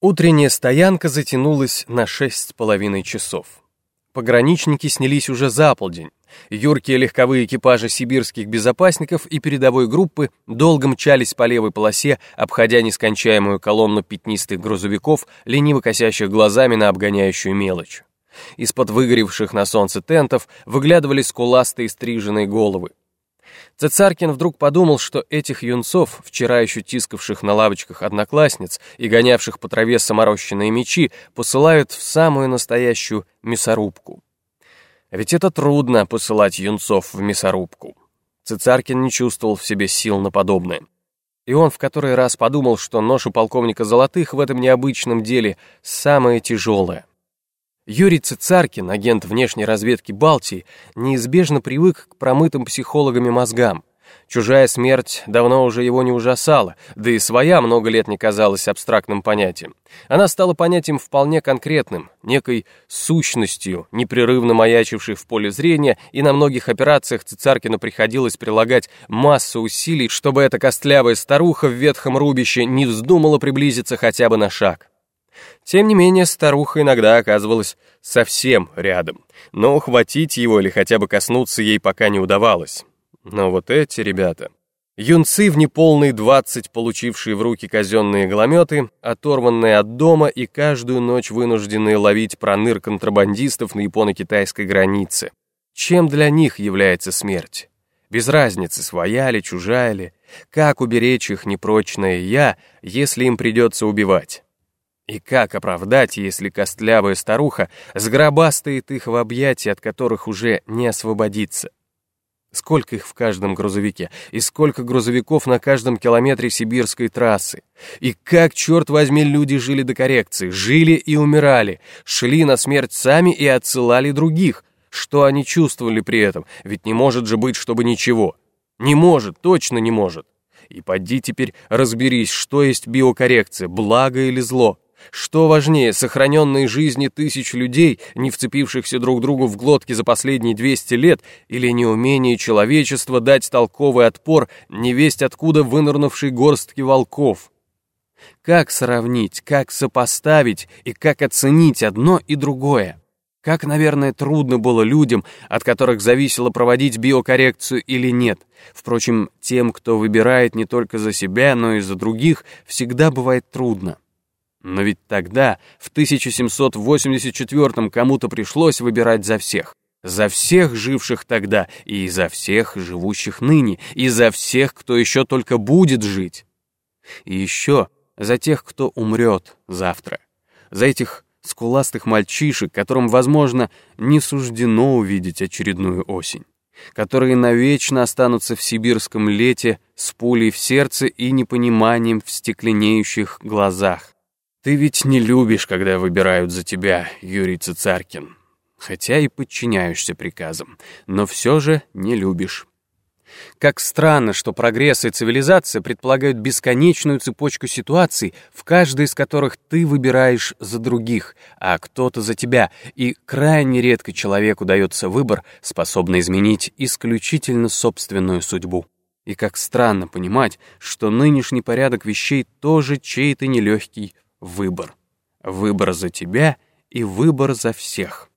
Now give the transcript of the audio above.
Утренняя стоянка затянулась на шесть с половиной часов. Пограничники снялись уже за полдень. Юркие легковые экипажи сибирских безопасников и передовой группы долго мчались по левой полосе, обходя нескончаемую колонну пятнистых грузовиков, лениво косящих глазами на обгоняющую мелочь. Из-под выгоревших на солнце тентов выглядывали скуластые стриженные головы. Цецаркин вдруг подумал, что этих юнцов, вчера еще тискавших на лавочках одноклассниц и гонявших по траве саморощенные мечи, посылают в самую настоящую мясорубку. Ведь это трудно посылать юнцов в мясорубку. Цицаркин не чувствовал в себе сил на подобное. И он в который раз подумал, что нож у полковника Золотых в этом необычном деле самое тяжелое. Юрий Цицаркин, агент внешней разведки Балтии, неизбежно привык к промытым психологами мозгам. Чужая смерть давно уже его не ужасала, да и своя много лет не казалась абстрактным понятием. Она стала понятием вполне конкретным, некой сущностью, непрерывно маячившей в поле зрения, и на многих операциях Цицаркину приходилось прилагать массу усилий, чтобы эта костлявая старуха в ветхом рубище не вздумала приблизиться хотя бы на шаг. Тем не менее, старуха иногда оказывалась совсем рядом, но ухватить его или хотя бы коснуться ей пока не удавалось. Но вот эти ребята... Юнцы в неполные двадцать, получившие в руки казенные голометы, оторванные от дома и каждую ночь вынужденные ловить проныр контрабандистов на японо-китайской границе. Чем для них является смерть? Без разницы, своя ли, чужая ли. Как уберечь их непрочное «я», если им придется убивать? И как оправдать, если костлявая старуха сгробастает их в объятия, от которых уже не освободиться? Сколько их в каждом грузовике, и сколько грузовиков на каждом километре сибирской трассы. И как, черт возьми, люди жили до коррекции, жили и умирали, шли на смерть сами и отсылали других. Что они чувствовали при этом? Ведь не может же быть, чтобы ничего. Не может, точно не может. И поди теперь разберись, что есть биокоррекция, благо или зло. Что важнее, сохраненные жизни тысяч людей, не вцепившихся друг другу в глотки за последние 200 лет, или неумение человечества дать толковый отпор невесть откуда вынырнувшей горстки волков? Как сравнить, как сопоставить и как оценить одно и другое? Как, наверное, трудно было людям, от которых зависело проводить биокоррекцию или нет. Впрочем, тем, кто выбирает не только за себя, но и за других, всегда бывает трудно. Но ведь тогда, в 1784-м, кому-то пришлось выбирать за всех. За всех живших тогда, и за всех живущих ныне, и за всех, кто еще только будет жить. И еще за тех, кто умрет завтра. За этих скуластых мальчишек, которым, возможно, не суждено увидеть очередную осень. Которые навечно останутся в сибирском лете с пулей в сердце и непониманием в стекленеющих глазах. Ты ведь не любишь, когда выбирают за тебя, Юрий Цицаркин. Хотя и подчиняешься приказам, но все же не любишь. Как странно, что прогресс и цивилизация предполагают бесконечную цепочку ситуаций, в каждой из которых ты выбираешь за других, а кто-то за тебя, и крайне редко человеку дается выбор, способный изменить исключительно собственную судьбу. И как странно понимать, что нынешний порядок вещей тоже чей-то нелегкий выбор. Выбор за тебя и выбор за всех.